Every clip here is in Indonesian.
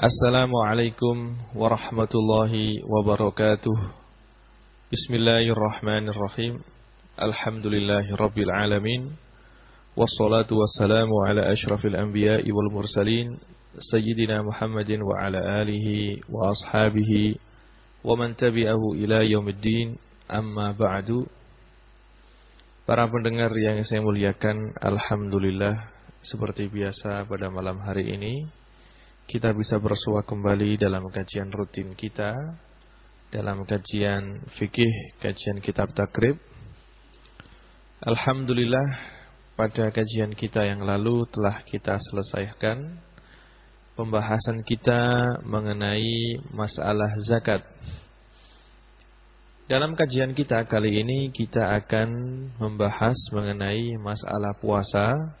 Assalamualaikum warahmatullahi wabarakatuh. Bismillahirrahmanirrahim. Alhamdulillahi rabbil alamin. Wassalatu wassalamu ala ashrafil anbiya'i wal mursalin. Sayyidina Muhammadin wa ala alihi wa ashabihi wa man tabi'ahu ila yaumiddin. Amma ba'du. Para pendengar yang saya muliakan, Alhamdulillah seperti biasa pada malam hari ini kita bisa bersua kembali dalam kajian rutin kita dalam kajian fikih, kajian kitab takrib. Alhamdulillah pada kajian kita yang lalu telah kita selesaikan pembahasan kita mengenai masalah zakat. Dalam kajian kita kali ini kita akan membahas mengenai masalah puasa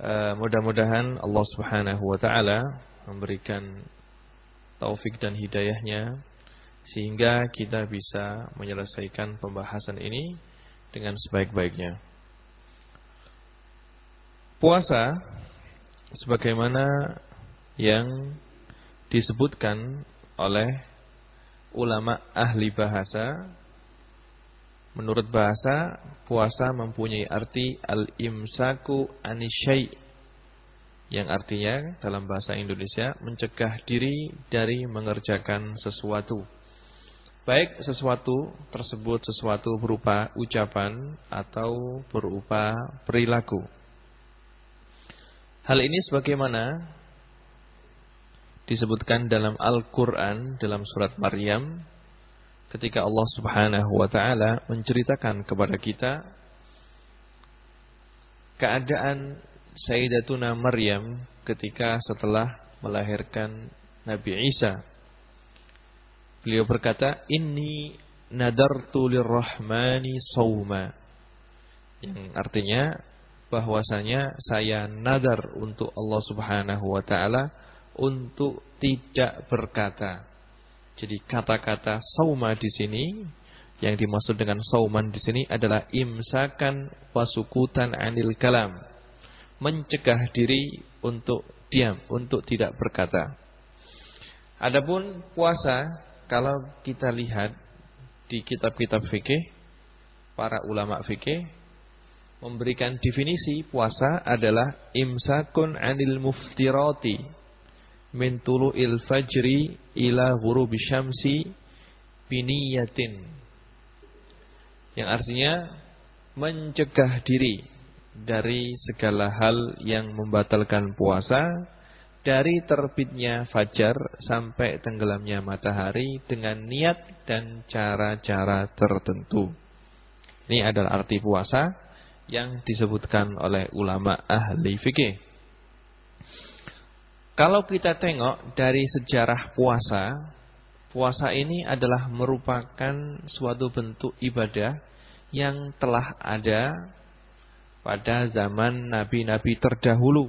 Uh, mudah-mudahan Allah Subhanahu wa taala memberikan taufik dan hidayahnya sehingga kita bisa menyelesaikan pembahasan ini dengan sebaik-baiknya. Puasa sebagaimana yang disebutkan oleh ulama ahli bahasa Menurut bahasa, puasa mempunyai arti al-imsaku anisyai. Yang artinya dalam bahasa Indonesia mencegah diri dari mengerjakan sesuatu. Baik sesuatu tersebut sesuatu berupa ucapan atau berupa perilaku. Hal ini sebagaimana disebutkan dalam Al-Quran dalam surat Maryam ketika Allah Subhanahu wa taala menceritakan kepada kita keadaan Sayyidatuna Maryam ketika setelah melahirkan Nabi Isa. Beliau berkata, "Inni nadartu lirrahmani sawma." Yang artinya bahwasanya saya nadar untuk Allah Subhanahu wa taala untuk tidak berkata. Jadi kata-kata sauma di sini yang dimaksud dengan sauman di sini adalah imsakan wasukutan anil kalam. Mencegah diri untuk diam, untuk tidak berkata. Adapun puasa, kalau kita lihat di kitab-kitab fikih, para ulama fikih memberikan definisi puasa adalah imsakun anil muftirati min tulu'il fajri ila ghurubi syamsi biniyatin. Yang artinya mencegah diri dari segala hal yang membatalkan puasa dari terbitnya fajar sampai tenggelamnya matahari dengan niat dan cara-cara tertentu. Ini adalah arti puasa yang disebutkan oleh ulama ahli fikih. Kalau kita tengok dari sejarah puasa, puasa ini adalah merupakan suatu bentuk ibadah yang telah ada pada zaman nabi-nabi terdahulu.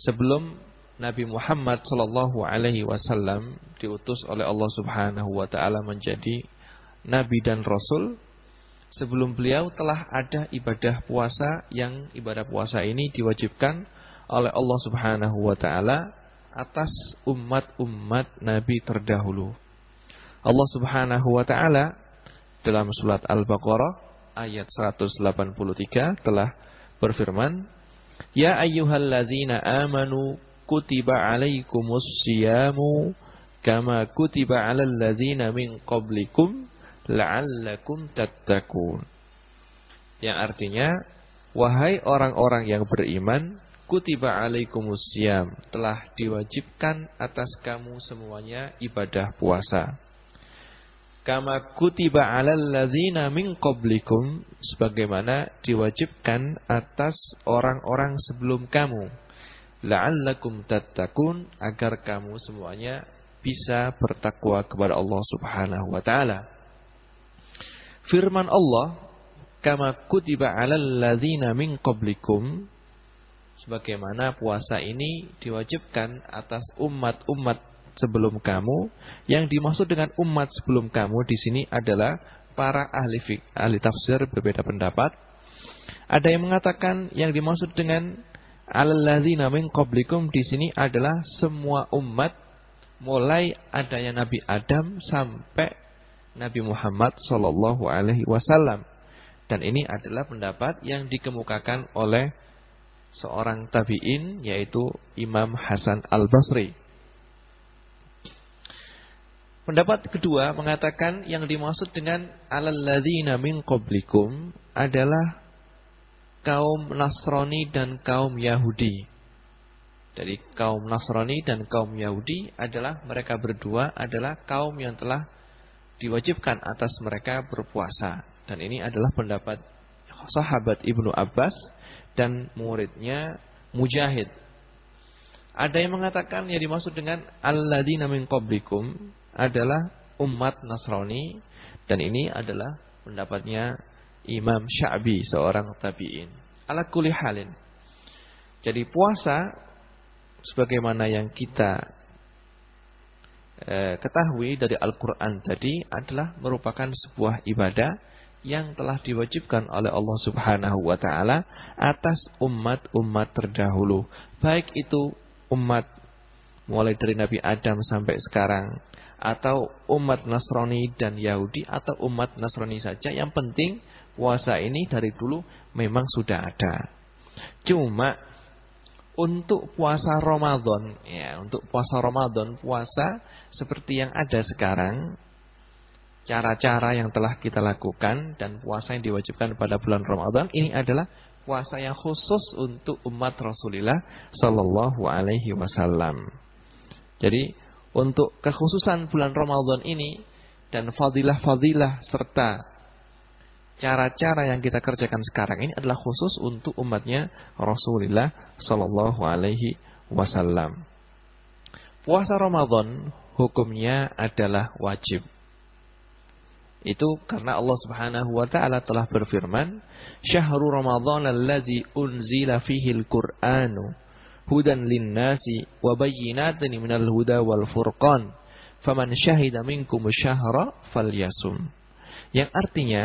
Sebelum Nabi Muhammad Shallallahu Alaihi Wasallam diutus oleh Allah Subhanahu Wa Taala menjadi nabi dan rasul, sebelum beliau telah ada ibadah puasa yang ibadah puasa ini diwajibkan oleh Allah Subhanahu wa taala atas umat-umat nabi terdahulu. Allah Subhanahu wa taala dalam surat Al-Baqarah ayat 183 telah berfirman, "Ya ayyuhalladzina amanu kutiba alaikumus siyamu kama kutiba alal ladzina min qablikum la'allakum tattaqun." Yang artinya, wahai orang-orang yang beriman, kutiba alaikumus telah diwajibkan atas kamu semuanya ibadah puasa. Kama kutiba alal ladzina min qablikum sebagaimana diwajibkan atas orang-orang sebelum kamu. La'allakum tattaqun agar kamu semuanya bisa bertakwa kepada Allah Subhanahu wa taala. Firman Allah, "Kama kutiba alal ladzina min qablikum" sebagaimana puasa ini diwajibkan atas umat-umat sebelum kamu. Yang dimaksud dengan umat sebelum kamu di sini adalah para ahli fik, ahli tafsir berbeda pendapat. Ada yang mengatakan yang dimaksud dengan Alladzina min qablikum di sini adalah semua umat mulai adanya Nabi Adam sampai Nabi Muhammad sallallahu alaihi wasallam. Dan ini adalah pendapat yang dikemukakan oleh seorang tabi'in yaitu Imam Hasan Al-Basri. Pendapat kedua mengatakan yang dimaksud dengan alalladzina min qablikum adalah kaum Nasrani dan kaum Yahudi. Dari kaum Nasrani dan kaum Yahudi adalah mereka berdua adalah kaum yang telah diwajibkan atas mereka berpuasa. Dan ini adalah pendapat sahabat Ibnu Abbas dan muridnya Mujahid. Ada yang mengatakan yang dimaksud dengan alladzina min qablikum adalah umat Nasrani dan ini adalah pendapatnya Imam Sya'bi seorang tabi'in. Ala kulli halin. Jadi puasa sebagaimana yang kita eh, ketahui dari Al-Qur'an tadi adalah merupakan sebuah ibadah yang telah diwajibkan oleh Allah Subhanahu wa taala atas umat-umat terdahulu, baik itu umat mulai dari Nabi Adam sampai sekarang atau umat Nasrani dan Yahudi atau umat Nasrani saja yang penting puasa ini dari dulu memang sudah ada. Cuma untuk puasa Ramadan ya, untuk puasa Ramadan, puasa seperti yang ada sekarang cara-cara yang telah kita lakukan dan puasa yang diwajibkan pada bulan Ramadan ini adalah puasa yang khusus untuk umat Rasulullah Sallallahu Alaihi Wasallam. Jadi untuk kekhususan bulan Ramadan ini dan fadilah-fadilah serta cara-cara yang kita kerjakan sekarang ini adalah khusus untuk umatnya Rasulullah Sallallahu Alaihi Wasallam. Puasa Ramadan hukumnya adalah wajib. Itu karena Allah Subhanahu wa taala telah berfirman, "Syahrul Ramadan alladzi unzila fihi al-Qur'anu hudan lin-nasi wa bayyinatin minal huda wal furqan. Faman syahida minkum syahra falyasum." Yang artinya,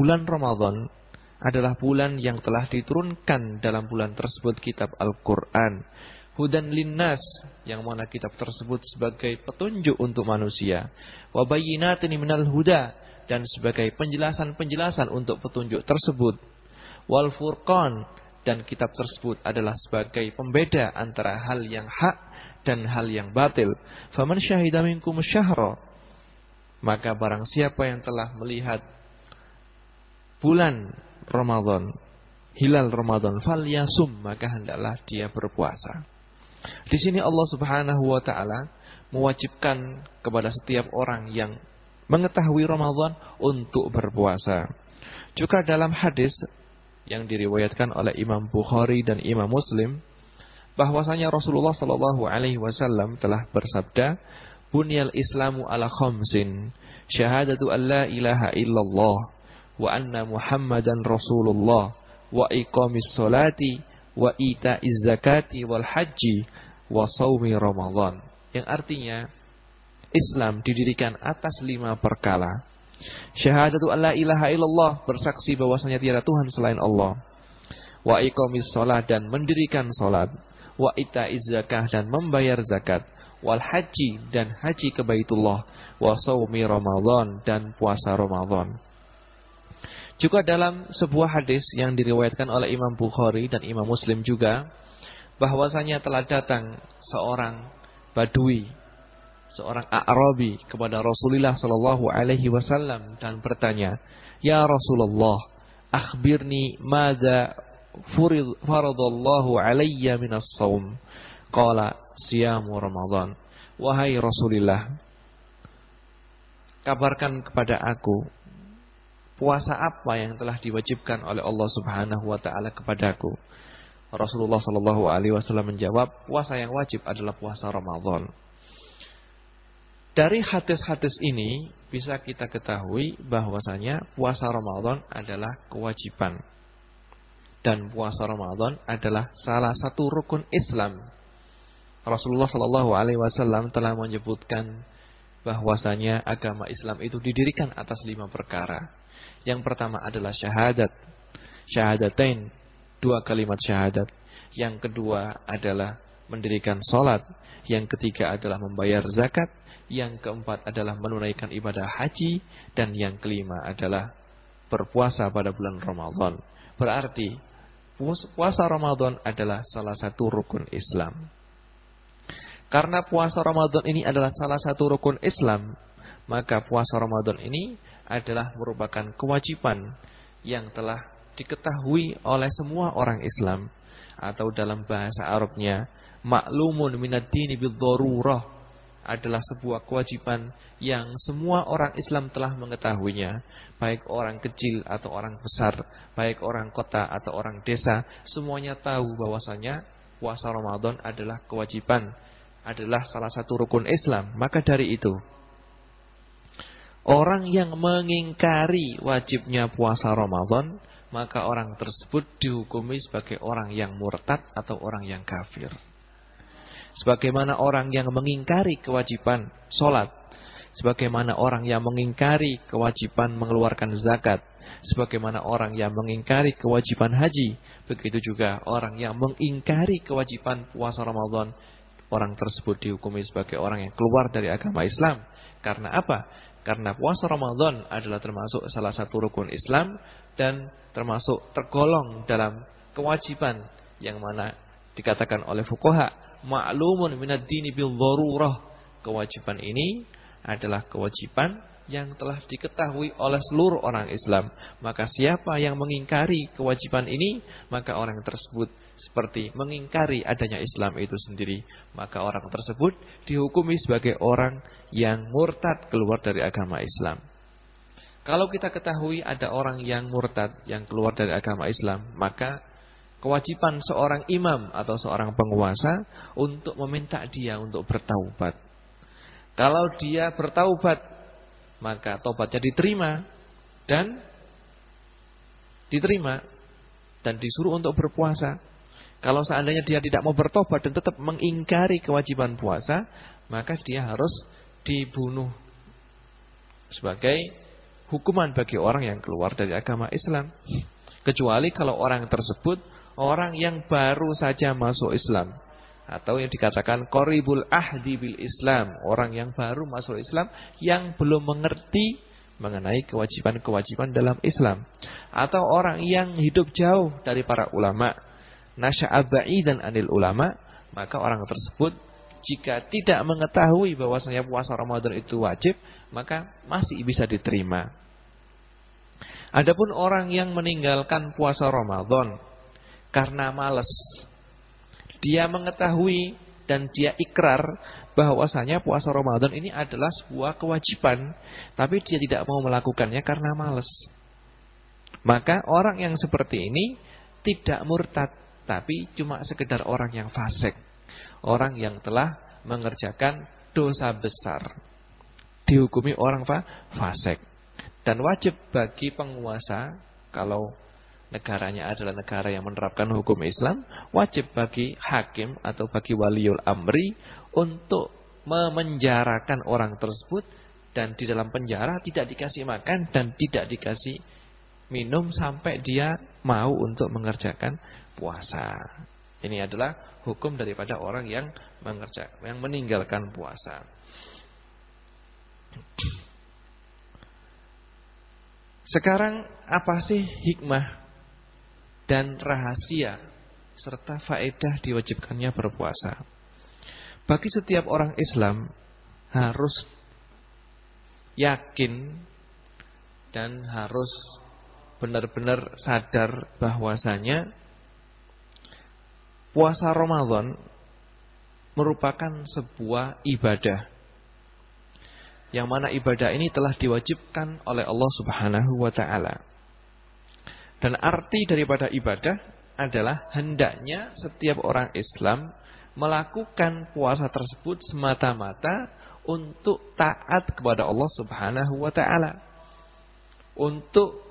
bulan Ramadan adalah bulan yang telah diturunkan dalam bulan tersebut kitab Al-Qur'an. Hudan linnas yang mana kitab tersebut sebagai petunjuk untuk manusia. Wa bayyinatin minal huda dan sebagai penjelasan-penjelasan untuk petunjuk tersebut. Wal furqan dan kitab tersebut adalah sebagai pembeda antara hal yang hak dan hal yang batil. Faman syahida minkum syahra maka barang siapa yang telah melihat bulan Ramadan, hilal Ramadan, falyasum maka hendaklah dia berpuasa. Di sini Allah Subhanahu wa taala mewajibkan kepada setiap orang yang mengetahui Ramadan untuk berpuasa. Juga dalam hadis yang diriwayatkan oleh Imam Bukhari dan Imam Muslim bahwasanya Rasulullah Shallallahu alaihi wasallam telah bersabda, "Bunyal Islamu ala khamsin, syahadatu an la ilaha illallah wa anna Muhammadan Rasulullah wa iqamis salati wa ita'iz zakati wal haji wa saumi Ramadan." Yang artinya Islam didirikan atas lima perkara. Syahadatu alla ilaha illallah, bersaksi bahwasanya tiada Tuhan selain Allah. Wa iqamis shalah dan mendirikan salat. Wa ita'iz zakah dan membayar zakat. Wal haji dan haji ke Baitullah. Wa saumi Ramadan dan puasa Ramadan. Juga dalam sebuah hadis yang diriwayatkan oleh Imam Bukhari dan Imam Muslim juga bahwasanya telah datang seorang badui seorang Arabi kepada Rasulullah sallallahu alaihi wasallam dan bertanya, "Ya Rasulullah, akhbirni madza faradallahu alayya minas saum?" Qala, "Siyamu Ramadan." Wahai Rasulullah, kabarkan kepada aku puasa apa yang telah diwajibkan oleh Allah Subhanahu wa taala kepadaku. Rasulullah sallallahu alaihi wasallam menjawab, puasa yang wajib adalah puasa Ramadan. Dari hadis-hadis ini bisa kita ketahui bahwasanya puasa Ramadan adalah kewajiban. Dan puasa Ramadan adalah salah satu rukun Islam. Rasulullah Shallallahu alaihi wasallam telah menyebutkan bahwasanya agama Islam itu didirikan atas lima perkara. Yang pertama adalah syahadat. Syahadatain, dua kalimat syahadat. Yang kedua adalah mendirikan sholat. Yang ketiga adalah membayar zakat. Yang keempat adalah menunaikan ibadah haji. Dan yang kelima adalah berpuasa pada bulan Ramadan. Berarti puasa Ramadan adalah salah satu rukun Islam. Karena puasa Ramadan ini adalah salah satu rukun Islam, maka puasa Ramadan ini adalah merupakan kewajiban yang telah diketahui oleh semua orang Islam atau dalam bahasa Arabnya maklumun minad dini bil adalah sebuah kewajiban yang semua orang Islam telah mengetahuinya, baik orang kecil atau orang besar, baik orang kota atau orang desa, semuanya tahu bahwasanya puasa Ramadan adalah kewajiban, adalah salah satu rukun Islam. Maka dari itu, orang yang mengingkari wajibnya puasa Ramadan, maka orang tersebut dihukumi sebagai orang yang murtad atau orang yang kafir. Sebagaimana orang yang mengingkari kewajiban sholat. Sebagaimana orang yang mengingkari kewajiban mengeluarkan zakat. Sebagaimana orang yang mengingkari kewajiban haji. Begitu juga orang yang mengingkari kewajiban puasa Ramadan. Orang tersebut dihukumi sebagai orang yang keluar dari agama Islam. Karena apa? Karena puasa Ramadan adalah termasuk salah satu rukun Islam. Dan termasuk tergolong dalam kewajiban yang mana dikatakan oleh fukoha ma'lumun minad dini bil darurah. Kewajiban ini adalah kewajiban yang telah diketahui oleh seluruh orang Islam. Maka siapa yang mengingkari kewajiban ini, maka orang tersebut seperti mengingkari adanya Islam itu sendiri. Maka orang tersebut dihukumi sebagai orang yang murtad keluar dari agama Islam. Kalau kita ketahui ada orang yang murtad yang keluar dari agama Islam, maka kewajiban seorang imam atau seorang penguasa untuk meminta dia untuk bertaubat. Kalau dia bertaubat, maka taubatnya diterima dan diterima dan disuruh untuk berpuasa. Kalau seandainya dia tidak mau bertobat dan tetap mengingkari kewajiban puasa, maka dia harus dibunuh sebagai hukuman bagi orang yang keluar dari agama Islam. Kecuali kalau orang tersebut orang yang baru saja masuk Islam atau yang dikatakan koribul ahdi bil Islam, orang yang baru masuk Islam yang belum mengerti mengenai kewajiban-kewajiban dalam Islam atau orang yang hidup jauh dari para ulama, nasya'abai dan anil ulama, maka orang tersebut jika tidak mengetahui bahwasanya puasa Ramadan itu wajib, maka masih bisa diterima. Adapun orang yang meninggalkan puasa Ramadan karena malas. Dia mengetahui dan dia ikrar bahwasanya puasa Ramadan ini adalah sebuah kewajiban, tapi dia tidak mau melakukannya karena malas. Maka orang yang seperti ini tidak murtad, tapi cuma sekedar orang yang fasik. Orang yang telah mengerjakan dosa besar. Dihukumi orang fasik. Dan wajib bagi penguasa kalau negaranya adalah negara yang menerapkan hukum Islam, wajib bagi hakim atau bagi waliul amri untuk memenjarakan orang tersebut dan di dalam penjara tidak dikasih makan dan tidak dikasih minum sampai dia mau untuk mengerjakan puasa. Ini adalah hukum daripada orang yang mengerjakan, yang meninggalkan puasa. Sekarang apa sih hikmah dan rahasia serta faedah diwajibkannya berpuasa. Bagi setiap orang Islam harus yakin dan harus benar-benar sadar bahwasanya puasa Ramadan merupakan sebuah ibadah yang mana ibadah ini telah diwajibkan oleh Allah Subhanahu wa taala. Dan arti daripada ibadah adalah hendaknya setiap orang Islam melakukan puasa tersebut semata-mata untuk taat kepada Allah Subhanahu wa taala. Untuk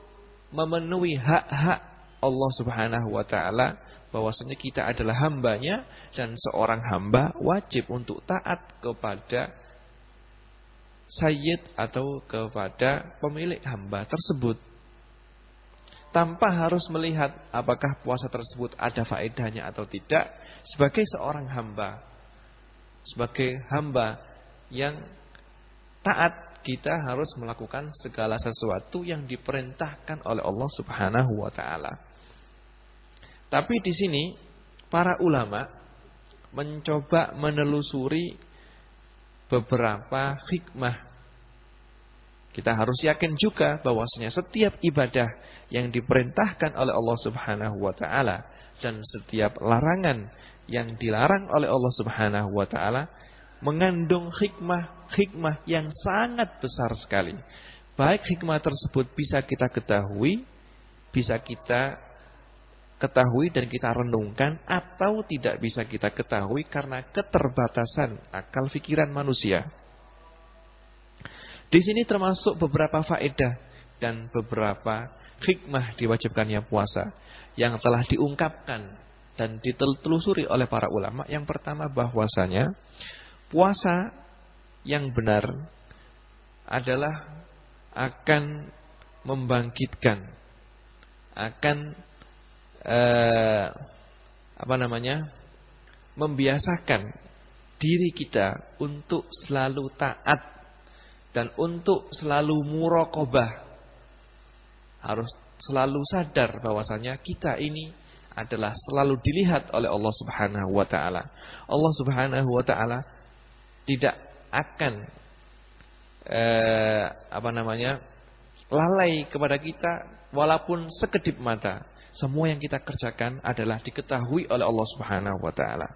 memenuhi hak-hak Allah Subhanahu wa taala bahwasanya kita adalah hambanya dan seorang hamba wajib untuk taat kepada sayyid atau kepada pemilik hamba tersebut. Tanpa harus melihat apakah puasa tersebut ada faedahnya atau tidak sebagai seorang hamba sebagai hamba yang taat kita harus melakukan segala sesuatu yang diperintahkan oleh Allah Subhanahu wa taala. Tapi di sini para ulama mencoba menelusuri beberapa hikmah kita harus yakin juga bahwasanya setiap ibadah yang diperintahkan oleh Allah Subhanahu wa taala dan setiap larangan yang dilarang oleh Allah Subhanahu wa taala mengandung hikmah-hikmah yang sangat besar sekali. Baik hikmah tersebut bisa kita ketahui, bisa kita ketahui dan kita renungkan atau tidak bisa kita ketahui karena keterbatasan akal pikiran manusia. Di sini termasuk beberapa faedah dan beberapa hikmah diwajibkannya puasa yang telah diungkapkan dan ditelusuri oleh para ulama. Yang pertama bahwasanya puasa yang benar adalah akan membangkitkan akan eh, apa namanya membiasakan diri kita untuk selalu taat dan untuk selalu muraqabah harus selalu sadar bahwasanya kita ini adalah selalu dilihat oleh Allah Subhanahu wa taala. Allah Subhanahu wa taala tidak akan eh, apa namanya? lalai kepada kita walaupun sekedip mata. Semua yang kita kerjakan adalah diketahui oleh Allah Subhanahu wa taala.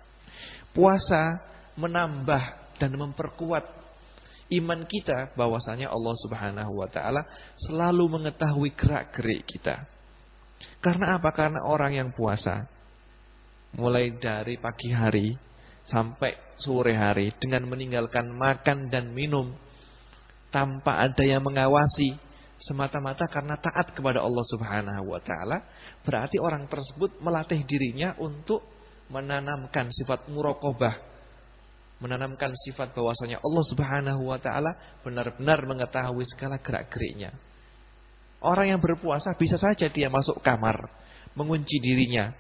Puasa menambah dan memperkuat iman kita bahwasanya Allah Subhanahu wa taala selalu mengetahui gerak-gerik kita. Karena apa? Karena orang yang puasa mulai dari pagi hari sampai sore hari dengan meninggalkan makan dan minum tanpa ada yang mengawasi semata-mata karena taat kepada Allah Subhanahu wa taala, berarti orang tersebut melatih dirinya untuk menanamkan sifat muraqabah menanamkan sifat bahwasanya Allah Subhanahu wa taala benar-benar mengetahui segala gerak-geriknya. Orang yang berpuasa bisa saja dia masuk kamar, mengunci dirinya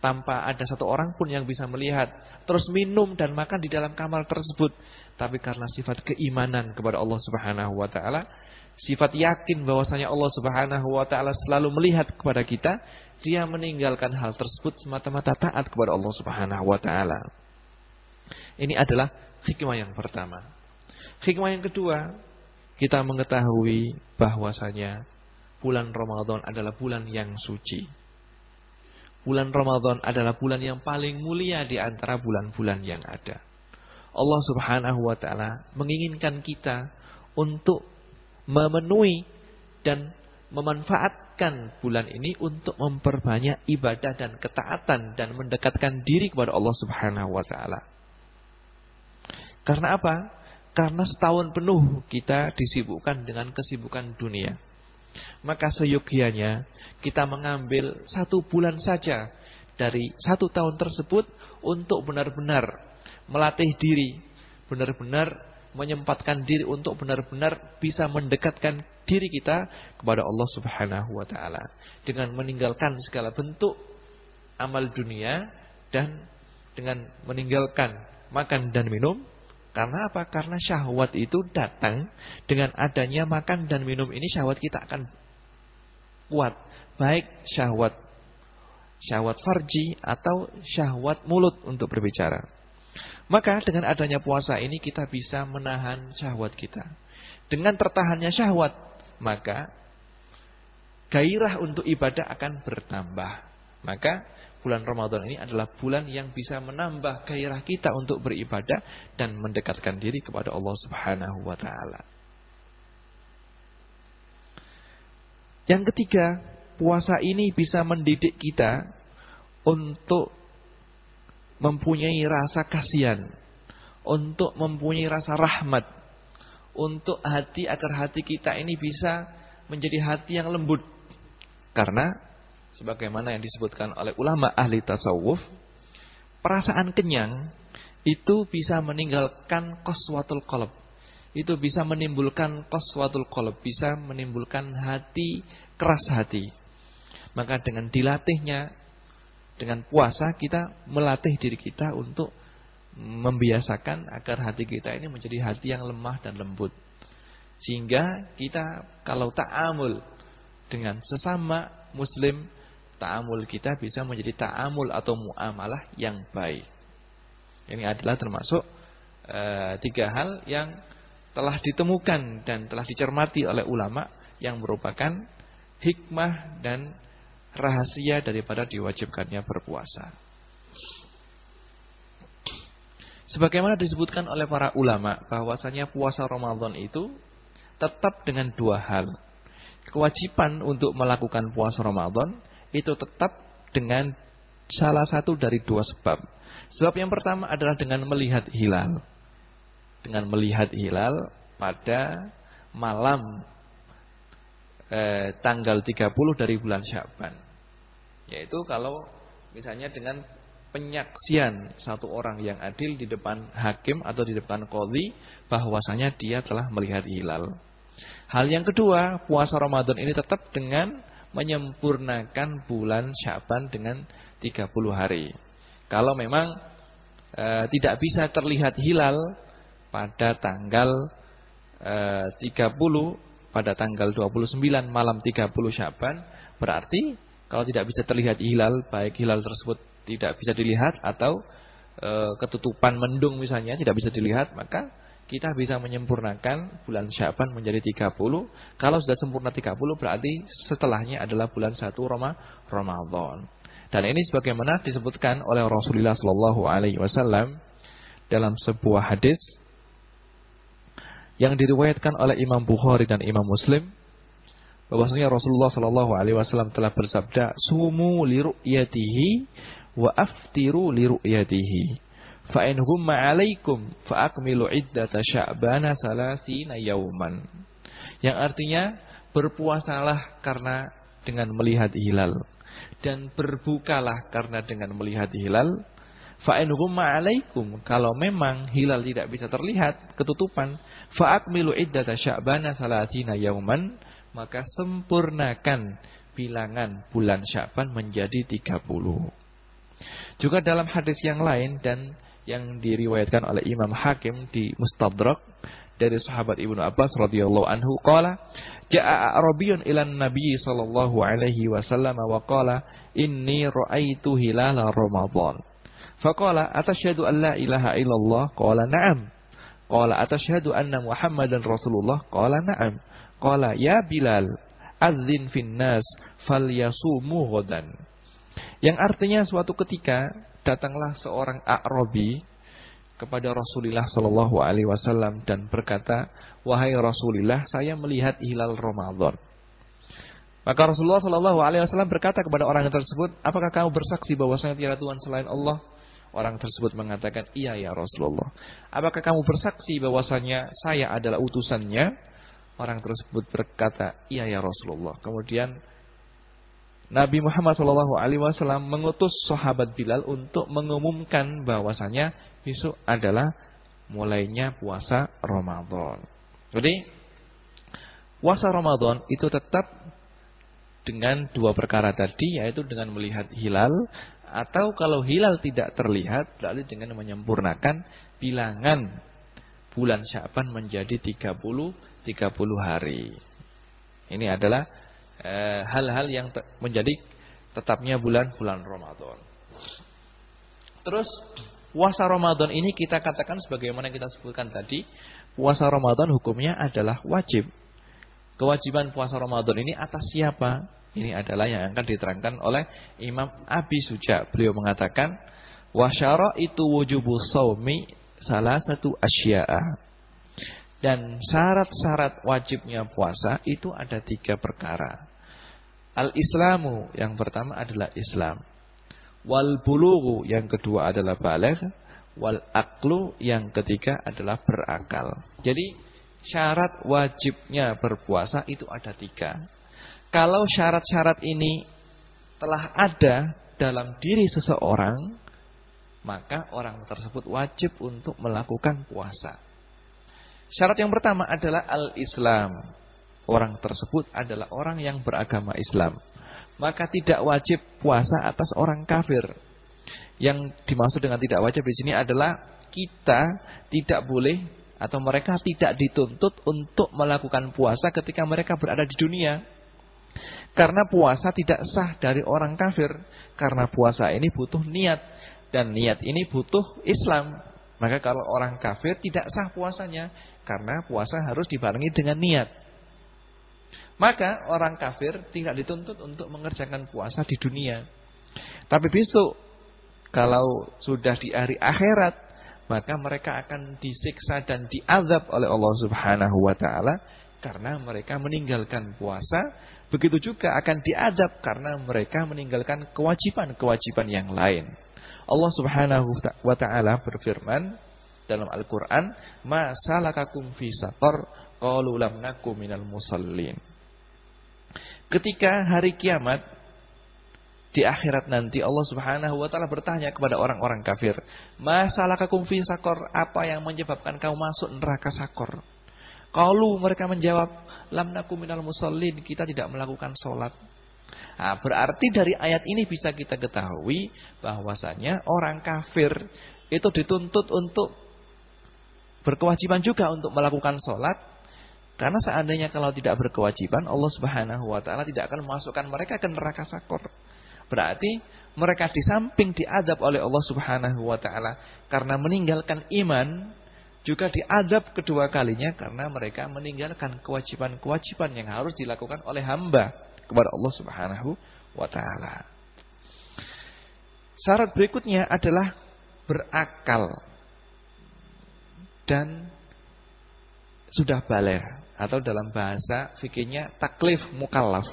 tanpa ada satu orang pun yang bisa melihat, terus minum dan makan di dalam kamar tersebut. Tapi karena sifat keimanan kepada Allah Subhanahu wa taala, sifat yakin bahwasanya Allah Subhanahu wa taala selalu melihat kepada kita, dia meninggalkan hal tersebut semata-mata taat kepada Allah Subhanahu wa taala. Ini adalah hikmah yang pertama. Hikmah yang kedua, kita mengetahui bahwasanya bulan Ramadan adalah bulan yang suci. Bulan Ramadan adalah bulan yang paling mulia di antara bulan-bulan yang ada. Allah Subhanahu wa taala menginginkan kita untuk memenuhi dan memanfaatkan bulan ini untuk memperbanyak ibadah dan ketaatan dan mendekatkan diri kepada Allah Subhanahu wa taala. Karena apa? Karena setahun penuh kita disibukkan dengan kesibukan dunia. Maka seyogianya kita mengambil satu bulan saja dari satu tahun tersebut untuk benar-benar melatih diri, benar-benar menyempatkan diri untuk benar-benar bisa mendekatkan diri kita kepada Allah Subhanahu wa taala dengan meninggalkan segala bentuk amal dunia dan dengan meninggalkan makan dan minum karena apa? Karena syahwat itu datang dengan adanya makan dan minum ini syahwat kita akan kuat. Baik syahwat syahwat farji atau syahwat mulut untuk berbicara. Maka dengan adanya puasa ini kita bisa menahan syahwat kita. Dengan tertahannya syahwat, maka gairah untuk ibadah akan bertambah. Maka bulan Ramadan ini adalah bulan yang bisa menambah gairah kita untuk beribadah dan mendekatkan diri kepada Allah Subhanahu wa taala. Yang ketiga, puasa ini bisa mendidik kita untuk mempunyai rasa kasihan, untuk mempunyai rasa rahmat, untuk hati agar hati kita ini bisa menjadi hati yang lembut. Karena sebagaimana yang disebutkan oleh ulama ahli tasawuf, perasaan kenyang itu bisa meninggalkan qaswatul qalb. Itu bisa menimbulkan qaswatul qalb, bisa menimbulkan hati keras hati. Maka dengan dilatihnya dengan puasa kita melatih diri kita untuk membiasakan agar hati kita ini menjadi hati yang lemah dan lembut. Sehingga kita kalau ta'amul dengan sesama muslim, ta'amul kita bisa menjadi ta'amul atau muamalah yang baik. Ini adalah termasuk e, tiga hal yang telah ditemukan dan telah dicermati oleh ulama yang merupakan hikmah dan rahasia daripada diwajibkannya berpuasa. Sebagaimana disebutkan oleh para ulama bahwasanya puasa Ramadan itu tetap dengan dua hal. Kewajiban untuk melakukan puasa Ramadan itu tetap dengan salah satu dari dua sebab. Sebab yang pertama adalah dengan melihat hilal. Dengan melihat hilal pada malam eh, tanggal 30 dari bulan Syaban. Yaitu kalau misalnya dengan penyaksian satu orang yang adil di depan hakim atau di depan kodi bahwasanya dia telah melihat hilal. Hal yang kedua, puasa Ramadan ini tetap dengan menyempurnakan bulan Syaban dengan 30 hari. Kalau memang e, tidak bisa terlihat hilal pada tanggal e, 30 pada tanggal 29 malam 30 Syaban, berarti kalau tidak bisa terlihat hilal, baik hilal tersebut tidak bisa dilihat atau e, ketutupan mendung misalnya tidak bisa dilihat, maka kita bisa menyempurnakan bulan Syaban menjadi 30. Kalau sudah sempurna 30 berarti setelahnya adalah bulan 1 Roma, Ramadan. Dan ini sebagaimana disebutkan oleh Rasulullah Shallallahu alaihi wasallam dalam sebuah hadis yang diriwayatkan oleh Imam Bukhari dan Imam Muslim bahwasanya Rasulullah Shallallahu alaihi wasallam telah bersabda sumu li ru'yatihi wa aftiru li ru'yatihi. Fa in humma 'alaikum fa akmilu iddata sya'bana salasina yauman. Yang artinya berpuasalah karena dengan melihat hilal dan berbukalah karena dengan melihat hilal. Fa in humma 'alaikum kalau memang hilal tidak bisa terlihat ketutupan fa akmilu iddata sya'bana salasina yauman maka sempurnakan bilangan bulan Syaban menjadi 30. Juga dalam hadis yang lain dan yang diriwayatkan oleh Imam Hakim di Mustadrak dari sahabat Ibnu Abbas radhiyallahu anhu qala jaa Arabiyyun ila Nabi sallallahu alaihi wasallam wa qala inni raaitu hilala Ramadan faqala atashhadu an la ilaha illallah qala na'am qala atashhadu anna Muhammadan Rasulullah qala na'am qala ya Bilal adzin fin nas falyasumu ghadan yang artinya suatu ketika datanglah seorang A'rabi kepada Rasulullah Shallallahu Alaihi Wasallam dan berkata, wahai Rasulullah, saya melihat hilal Ramadan. Maka Rasulullah Shallallahu Alaihi Wasallam berkata kepada orang tersebut, apakah kamu bersaksi bahwasanya tiada Tuhan selain Allah? Orang tersebut mengatakan, iya ya Rasulullah. Apakah kamu bersaksi bahwasanya saya adalah utusannya? Orang tersebut berkata, iya ya Rasulullah. Kemudian Nabi Muhammad Shallallahu Alaihi Wasallam mengutus sahabat Bilal untuk mengumumkan bahwasanya besok adalah mulainya puasa Ramadan. Jadi puasa Ramadan itu tetap dengan dua perkara tadi yaitu dengan melihat hilal atau kalau hilal tidak terlihat berarti dengan menyempurnakan bilangan bulan Syaban menjadi 30 30 hari. Ini adalah hal-hal yang menjadi tetapnya bulan-bulan Ramadan. Terus puasa Ramadan ini kita katakan sebagaimana kita sebutkan tadi, puasa Ramadan hukumnya adalah wajib. Kewajiban puasa Ramadan ini atas siapa? Ini adalah yang akan diterangkan oleh Imam Abi Suja. Beliau mengatakan, "Wasyara itu wujubu saumi salah satu asya'a." Dan syarat-syarat wajibnya puasa itu ada tiga perkara. Al-Islamu yang pertama adalah Islam. Wal bulughu yang kedua adalah balik. Wal aklu yang ketiga adalah berakal. Jadi syarat wajibnya berpuasa itu ada tiga. Kalau syarat-syarat ini telah ada dalam diri seseorang, maka orang tersebut wajib untuk melakukan puasa. Syarat yang pertama adalah al-Islam. Orang tersebut adalah orang yang beragama Islam. maka tidak wajib puasa atas orang kafir. Yang dimaksud dengan tidak wajib di sini adalah kita tidak boleh atau mereka tidak dituntut untuk melakukan puasa ketika mereka berada di dunia. Karena puasa tidak sah dari orang kafir. Karena puasa ini butuh niat. Dan niat ini butuh Islam. Maka kalau orang kafir tidak sah puasanya. Karena puasa harus dibarengi dengan niat. Maka orang kafir tidak dituntut untuk mengerjakan puasa di dunia. Tapi besok kalau sudah di hari akhirat maka mereka akan disiksa dan diazab oleh Allah Subhanahu wa taala karena mereka meninggalkan puasa, begitu juga akan diazab karena mereka meninggalkan kewajiban-kewajiban yang lain. Allah Subhanahu wa taala berfirman dalam Al-Qur'an, "Ma salakakum fi saqar? Qalu lam nakum minal musallin." Ketika hari kiamat di akhirat nanti Allah Subhanahu wa taala bertanya kepada orang-orang kafir, "Masalah kakum fi sakor? Apa yang menyebabkan kamu masuk neraka sakor?" Kalau mereka menjawab, "Lam nakum minal musallin." Kita tidak melakukan salat. Nah, berarti dari ayat ini bisa kita ketahui bahwasanya orang kafir itu dituntut untuk berkewajiban juga untuk melakukan sholat karena seandainya kalau tidak berkewajiban, Allah Subhanahu wa taala tidak akan memasukkan mereka ke neraka sakor. Berarti mereka di samping diadab oleh Allah Subhanahu wa taala karena meninggalkan iman, juga diadab kedua kalinya karena mereka meninggalkan kewajiban-kewajiban yang harus dilakukan oleh hamba kepada Allah Subhanahu wa taala. Syarat berikutnya adalah berakal dan sudah balik atau dalam bahasa fikihnya taklif mukallaf.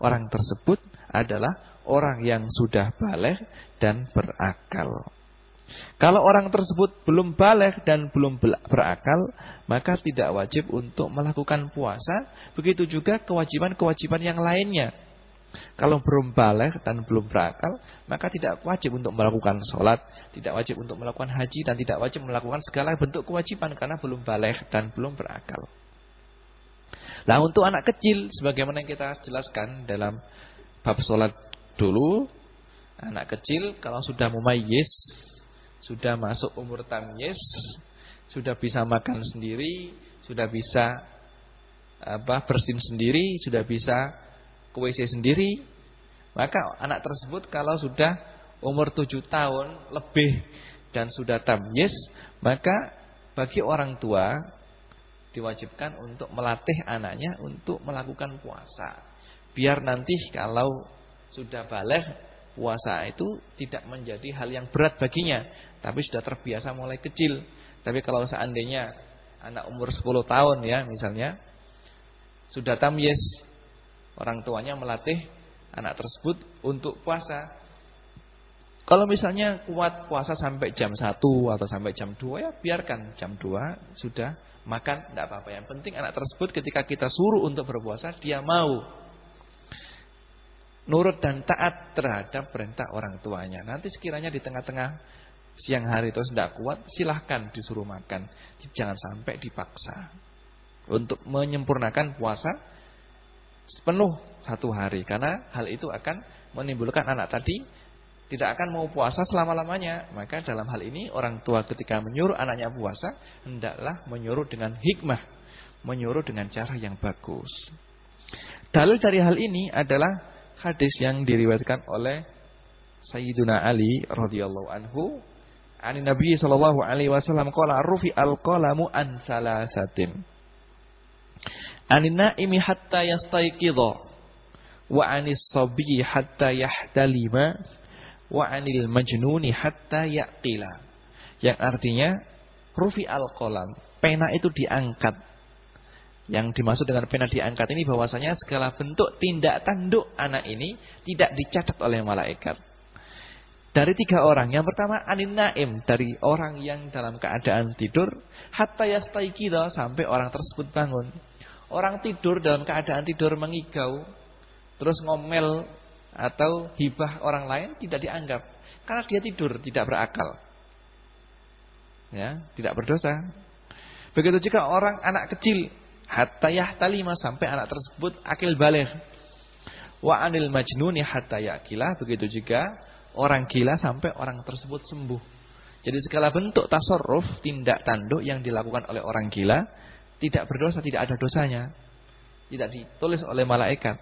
Orang tersebut adalah orang yang sudah balik dan berakal. Kalau orang tersebut belum balik dan belum berakal, maka tidak wajib untuk melakukan puasa. Begitu juga kewajiban-kewajiban yang lainnya. Kalau belum balik dan belum berakal, maka tidak wajib untuk melakukan sholat, tidak wajib untuk melakukan haji, dan tidak wajib melakukan segala bentuk kewajiban karena belum balik dan belum berakal. Nah untuk anak kecil, sebagaimana yang kita jelaskan dalam bab sholat dulu, anak kecil kalau sudah mumayyiz, sudah masuk umur tamyiz, sudah bisa makan sendiri, sudah bisa apa bersin sendiri, sudah bisa ke WC sendiri, maka anak tersebut kalau sudah umur tujuh tahun lebih dan sudah tamyiz, maka bagi orang tua diwajibkan untuk melatih anaknya untuk melakukan puasa. Biar nanti kalau sudah balik puasa itu tidak menjadi hal yang berat baginya, tapi sudah terbiasa mulai kecil. Tapi kalau seandainya anak umur 10 tahun ya misalnya sudah tamyiz, orang tuanya melatih anak tersebut untuk puasa. Kalau misalnya kuat puasa sampai jam 1 atau sampai jam 2 ya biarkan jam 2 sudah makan tidak apa-apa. Yang penting anak tersebut ketika kita suruh untuk berpuasa dia mau nurut dan taat terhadap perintah orang tuanya. Nanti sekiranya di tengah-tengah siang hari itu tidak kuat, silahkan disuruh makan. Jangan sampai dipaksa. Untuk menyempurnakan puasa sepenuh satu hari. Karena hal itu akan menimbulkan anak tadi tidak akan mau puasa selama-lamanya. Maka dalam hal ini orang tua ketika menyuruh anaknya puasa, hendaklah menyuruh dengan hikmah, menyuruh dengan cara yang bagus. Dalil dari hal ini adalah hadis yang diriwayatkan oleh Sayyiduna Ali radhiyallahu anhu Ani Nabi sallallahu alaihi wasallam qala rufi al-qalamu an salasatin. Anin naimi hatta yastayqidha wa anis sabi hatta yahdalima wa anil majnuni hatta yaqila. Yang artinya rufi al-qalam, pena itu diangkat. Yang dimaksud dengan pena diangkat ini bahwasanya segala bentuk tindak tanduk anak ini tidak dicatat oleh malaikat. Dari tiga orang. Yang pertama anin naim. Dari orang yang dalam keadaan tidur. Hatta yastaikida. Sampai orang tersebut bangun. Orang tidur dalam keadaan tidur mengigau. Terus ngomel atau hibah orang lain tidak dianggap karena dia tidur tidak berakal. Ya, tidak berdosa. Begitu juga orang anak kecil hatta yahtalima sampai anak tersebut akil balik. Wa anil majnuni hatta yakila. Begitu juga orang gila sampai orang tersebut sembuh. Jadi segala bentuk tasarruf, tindak tanduk yang dilakukan oleh orang gila tidak berdosa, tidak ada dosanya. Tidak ditulis oleh malaikat.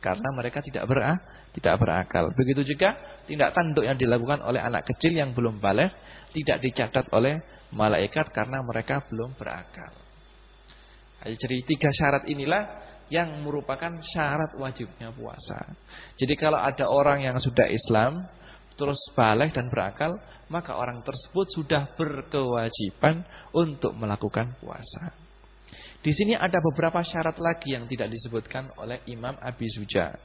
Karena mereka tidak berah, tidak berakal. Begitu juga tindak tanduk yang dilakukan oleh anak kecil yang belum balik tidak dicatat oleh malaikat karena mereka belum berakal. Jadi tiga syarat inilah yang merupakan syarat wajibnya puasa. Jadi kalau ada orang yang sudah Islam terus balik dan berakal, maka orang tersebut sudah berkewajiban untuk melakukan puasa. Di sini ada beberapa syarat lagi yang tidak disebutkan oleh Imam Abi Suja.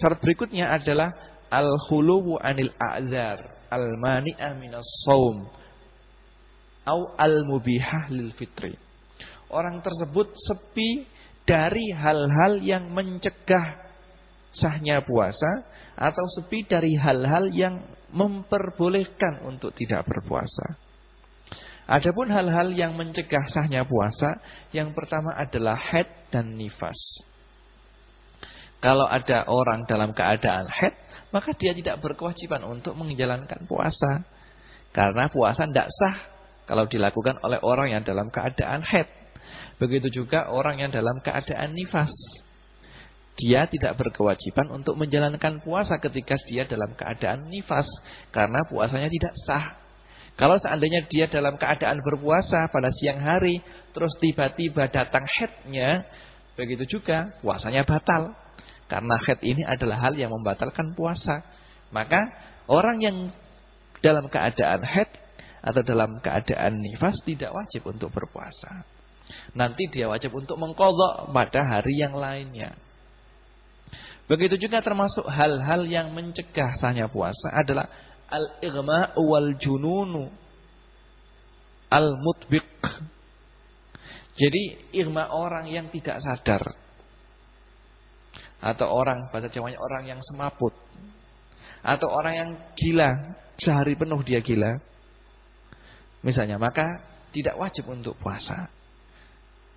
Syarat berikutnya adalah al-khuluwu anil a'zar, al-mani'ah minas saum, au al-mubihah lil fitri. Orang tersebut sepi dari hal-hal yang mencegah sahnya puasa atau sepi dari hal-hal yang memperbolehkan untuk tidak berpuasa. Adapun hal-hal yang mencegah sahnya puasa, yang pertama adalah head dan nifas. Kalau ada orang dalam keadaan head, maka dia tidak berkewajiban untuk menjalankan puasa. Karena puasa tidak sah kalau dilakukan oleh orang yang dalam keadaan head. Begitu juga orang yang dalam keadaan nifas. Dia tidak berkewajiban untuk menjalankan puasa ketika dia dalam keadaan nifas. Karena puasanya tidak sah. Kalau seandainya dia dalam keadaan berpuasa pada siang hari, terus tiba-tiba datang headnya, begitu juga puasanya batal. Karena head ini adalah hal yang membatalkan puasa. Maka orang yang dalam keadaan head atau dalam keadaan nifas tidak wajib untuk berpuasa. Nanti dia wajib untuk mengkodok pada hari yang lainnya. Begitu juga termasuk hal-hal yang mencegah sahnya puasa adalah al-ighma wal jununu al-mutbiq. Jadi irma orang yang tidak sadar. Atau orang, bahasa Jawanya orang yang semaput. Atau orang yang gila, sehari penuh dia gila. Misalnya, maka tidak wajib untuk puasa.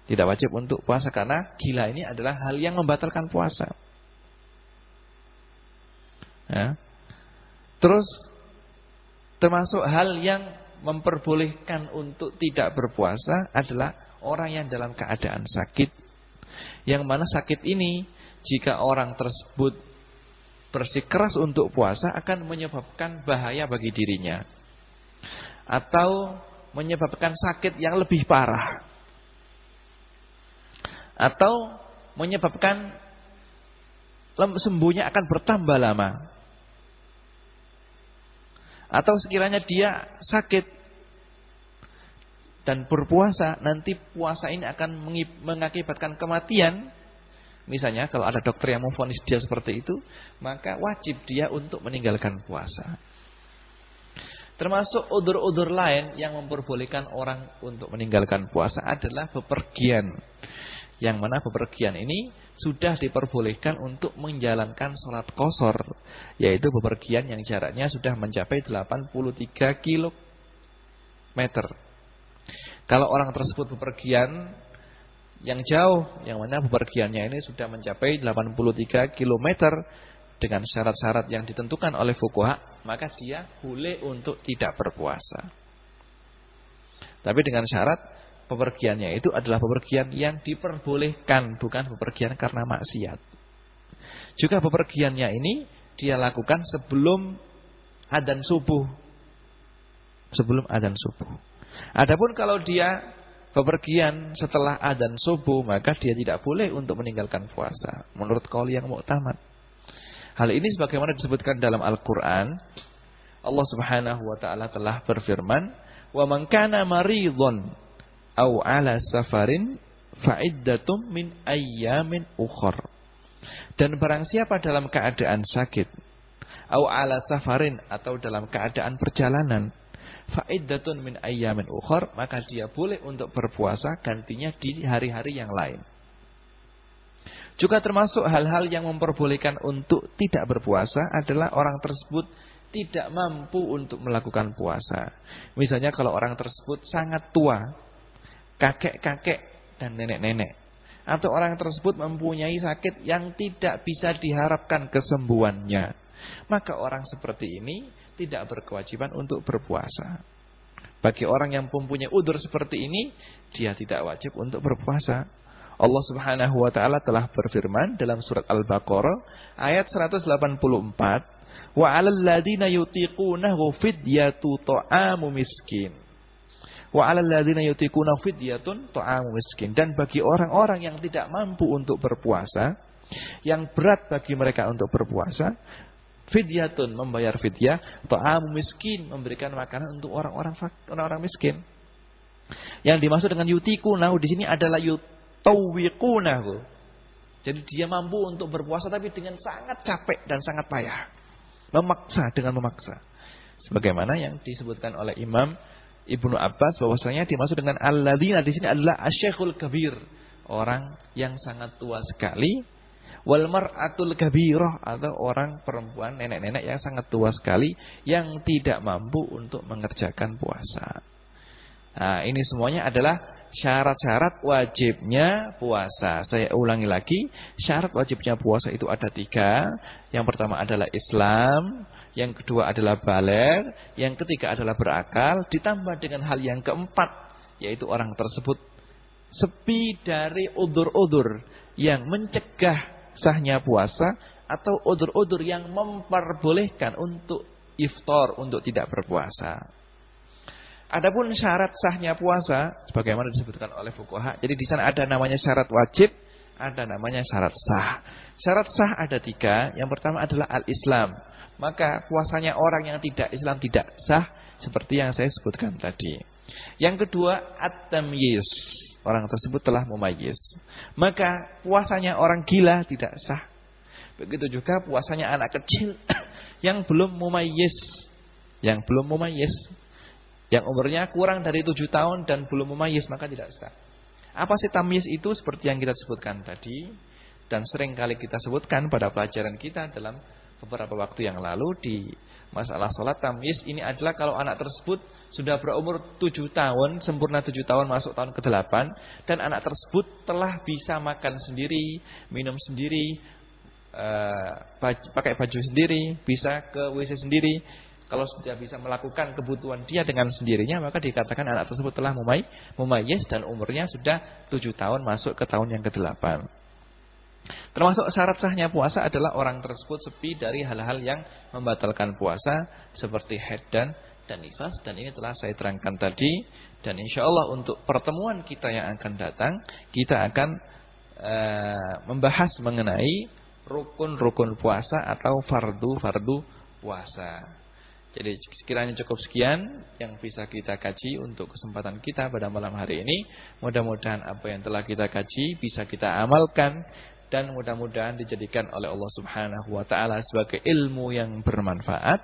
Tidak wajib untuk puasa karena gila ini adalah hal yang membatalkan puasa. Ya. Terus Termasuk hal yang memperbolehkan untuk tidak berpuasa adalah orang yang dalam keadaan sakit. Yang mana sakit ini jika orang tersebut bersikeras untuk puasa akan menyebabkan bahaya bagi dirinya. Atau menyebabkan sakit yang lebih parah. Atau menyebabkan sembuhnya akan bertambah lama. Atau sekiranya dia sakit dan berpuasa, nanti puasa ini akan mengakibatkan kematian. Misalnya kalau ada dokter yang memfonis dia seperti itu, maka wajib dia untuk meninggalkan puasa. Termasuk udur-udur lain yang memperbolehkan orang untuk meninggalkan puasa adalah bepergian. Yang mana bepergian ini sudah diperbolehkan untuk menjalankan sholat kosor. Yaitu bepergian yang jaraknya sudah mencapai 83 km. Kalau orang tersebut bepergian yang jauh, yang mana bepergiannya ini sudah mencapai 83 km dengan syarat-syarat yang ditentukan oleh fukuha, maka dia boleh untuk tidak berpuasa. Tapi dengan syarat Pepergiannya itu adalah pepergian yang diperbolehkan, bukan pepergian karena maksiat. Juga pepergiannya ini dia lakukan sebelum adzan subuh. Sebelum adzan subuh. Adapun kalau dia bepergian setelah adzan subuh, maka dia tidak boleh untuk meninggalkan puasa. Menurut kaul yang muktamad. Hal ini sebagaimana disebutkan dalam Al-Qur'an, Allah Subhanahu wa taala telah berfirman, "Wa man kana maridun au ala safarin fa'iddatum min ayyamin ukhor. Dan barang siapa dalam keadaan sakit au ala safarin atau dalam keadaan perjalanan fa'iddatun min ayyamin ukhor maka dia boleh untuk berpuasa gantinya di hari-hari yang lain. Juga termasuk hal-hal yang memperbolehkan untuk tidak berpuasa adalah orang tersebut tidak mampu untuk melakukan puasa. Misalnya kalau orang tersebut sangat tua kakek-kakek dan nenek-nenek. atau orang tersebut mempunyai sakit yang tidak bisa diharapkan kesembuhannya. Maka orang seperti ini tidak berkewajiban untuk berpuasa. Bagi orang yang mempunyai udur seperti ini, dia tidak wajib untuk berpuasa. Allah Subhanahu wa taala telah berfirman dalam surat Al-Baqarah ayat 184, "Wa 'alal yutiqunahu fidyatu ta'amu miskin." Wa 'alal yutiqunahu fidyatun ta'amu miskin. Dan bagi orang-orang yang tidak mampu untuk berpuasa, yang berat bagi mereka untuk berpuasa, Fidyatun membayar fidyah, ta'amu miskin memberikan makanan untuk orang-orang orang-orang miskin. Yang dimaksud dengan yutikunahu di sini adalah yutawwiqunahu. Jadi dia mampu untuk berpuasa tapi dengan sangat capek dan sangat payah. Memaksa dengan memaksa. Sebagaimana yang disebutkan oleh Imam Ibnu Abbas bahwasanya dimaksud dengan alladzina di sini adalah asy kabir, orang yang sangat tua sekali Wal mar'atul kabirah atau orang perempuan nenek-nenek yang sangat tua sekali yang tidak mampu untuk mengerjakan puasa. Nah, ini semuanya adalah syarat-syarat wajibnya puasa. Saya ulangi lagi, syarat wajibnya puasa itu ada tiga. Yang pertama adalah Islam, yang kedua adalah baler, yang ketiga adalah berakal, ditambah dengan hal yang keempat, yaitu orang tersebut sepi dari udur-udur yang mencegah sahnya puasa atau udur-udur yang memperbolehkan untuk iftar, untuk tidak berpuasa. Adapun syarat sahnya puasa, sebagaimana disebutkan oleh fukuha, jadi di sana ada namanya syarat wajib, ada namanya syarat sah. Syarat sah ada tiga, yang pertama adalah al-Islam. Maka puasanya orang yang tidak Islam tidak sah, seperti yang saya sebutkan tadi. Yang kedua, at-tamyiz. Orang tersebut telah mumayyiz. Maka puasanya orang gila tidak sah. Begitu juga puasanya anak kecil yang belum mumayyiz. Yang belum mumayyiz. Yang umurnya kurang dari tujuh tahun dan belum mumayyiz maka tidak sah. Apa sih tamyiz itu seperti yang kita sebutkan tadi dan sering kali kita sebutkan pada pelajaran kita dalam beberapa waktu yang lalu di masalah sholat tamyiz ini adalah kalau anak tersebut sudah berumur tujuh tahun, sempurna tujuh tahun masuk tahun ke-8 dan anak tersebut telah bisa makan sendiri, minum sendiri, baju, pakai baju sendiri, bisa ke WC sendiri. Kalau sudah bisa melakukan kebutuhan dia dengan sendirinya, maka dikatakan anak tersebut telah mumay, mumayyiz dan umurnya sudah tujuh tahun masuk ke tahun yang ke-8. Termasuk syarat sahnya puasa adalah orang tersebut sepi dari hal-hal yang membatalkan puasa seperti head dan dan nifas dan ini telah saya terangkan tadi dan insya Allah untuk pertemuan kita yang akan datang kita akan uh, membahas mengenai rukun-rukun puasa atau fardu-fardu puasa. Jadi sekiranya cukup sekian yang bisa kita kaji untuk kesempatan kita pada malam hari ini. Mudah-mudahan apa yang telah kita kaji bisa kita amalkan dan mudah-mudahan dijadikan oleh Allah Subhanahu wa taala sebagai ilmu yang bermanfaat.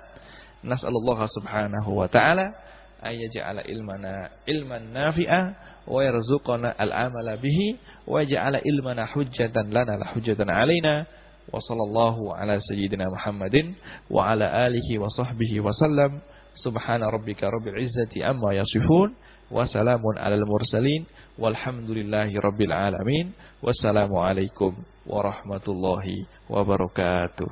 Nas'alullah subhanahu wa ta'ala ayyaj'ala ilmana ilman nafi'a wa yarzuqana al-amala bihi wa ja'ala ilmana hujjatan lana la hujjatan alaina wa sallallahu ala sayyidina Muhammadin wa ala alihi wa sahbihi wa sallam. Subhana rabbika rabbil izzati amma yasifun wa salamun alal mursalin. Walhamdulillahi rabbil alamin. Wassalamu alaikum warahmatullahi wabarakatuh